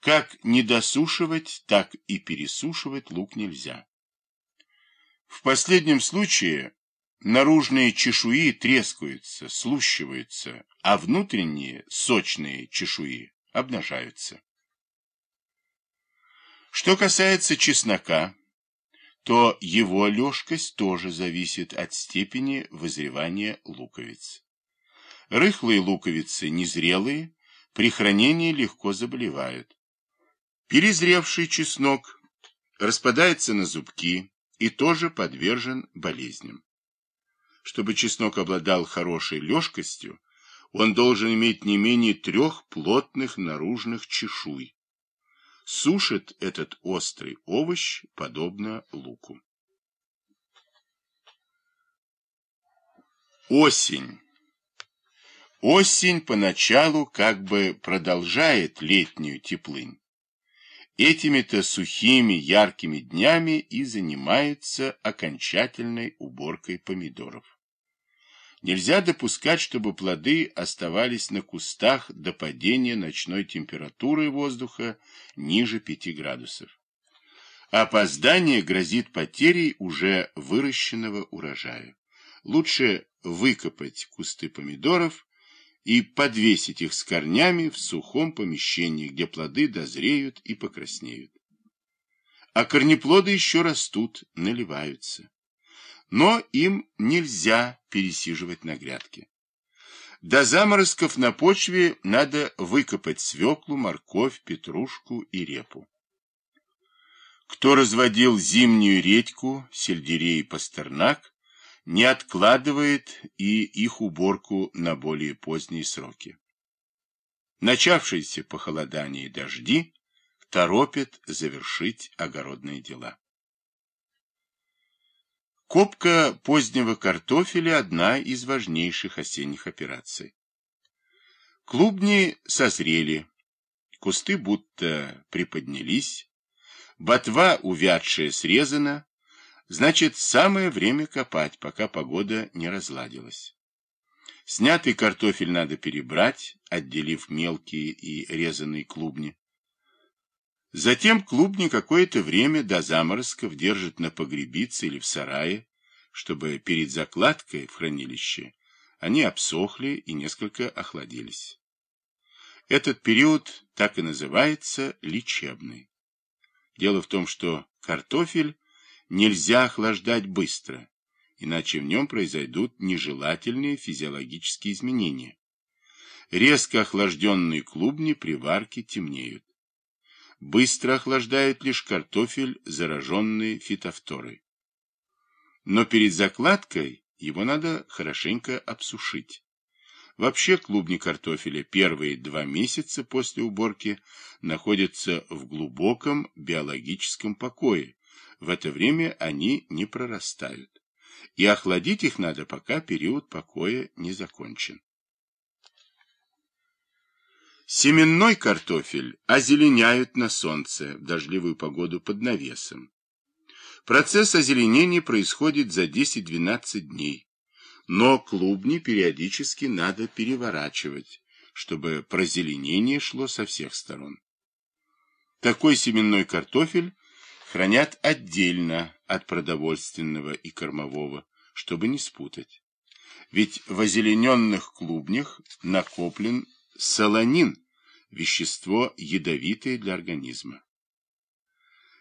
Как не досушивать, так и пересушивать лук нельзя. В последнем случае наружные чешуи трескаются, слущиваются, а внутренние сочные чешуи обнажаются. Что касается чеснока, то его лёжкость тоже зависит от степени вызревания луковиц. Рыхлые луковицы, незрелые, при хранении легко заболевают. Перезревший чеснок распадается на зубки и тоже подвержен болезням. Чтобы чеснок обладал хорошей лёжкостью, он должен иметь не менее трех плотных наружных чешуй. Сушит этот острый овощ, подобно луку. Осень. Осень поначалу как бы продолжает летнюю теплынь. Этими-то сухими яркими днями и занимаются окончательной уборкой помидоров. Нельзя допускать, чтобы плоды оставались на кустах до падения ночной температуры воздуха ниже 5 градусов. Опоздание грозит потерей уже выращенного урожая. Лучше выкопать кусты помидоров и подвесить их с корнями в сухом помещении, где плоды дозреют и покраснеют. А корнеплоды еще растут, наливаются но им нельзя пересиживать на грядке. До заморозков на почве надо выкопать свеклу, морковь, петрушку и репу. Кто разводил зимнюю редьку, сельдерей и пастернак, не откладывает и их уборку на более поздние сроки. Начавшиеся похолодание и дожди торопят завершить огородные дела. Копка позднего картофеля – одна из важнейших осенних операций. Клубни созрели, кусты будто приподнялись, ботва увядшая срезана, значит, самое время копать, пока погода не разладилась. Снятый картофель надо перебрать, отделив мелкие и резанные клубни. Затем клубни какое-то время до заморозков держат на погребице или в сарае, чтобы перед закладкой в хранилище они обсохли и несколько охладились. Этот период так и называется лечебный. Дело в том, что картофель нельзя охлаждать быстро, иначе в нем произойдут нежелательные физиологические изменения. Резко охлажденные клубни при варке темнеют. Быстро охлаждают лишь картофель, зараженный фитофторой. Но перед закладкой его надо хорошенько обсушить. Вообще клубни картофеля первые два месяца после уборки находятся в глубоком биологическом покое. В это время они не прорастают. И охладить их надо, пока период покоя не закончен. Семенной картофель озеленяют на солнце в дождливую погоду под навесом. Процесс озеленения происходит за 10-12 дней, но клубни периодически надо переворачивать, чтобы прозеленение шло со всех сторон. Такой семенной картофель хранят отдельно от продовольственного и кормового, чтобы не спутать. Ведь в озелененных клубнях накоплен солонин, вещество ядовитое для организма.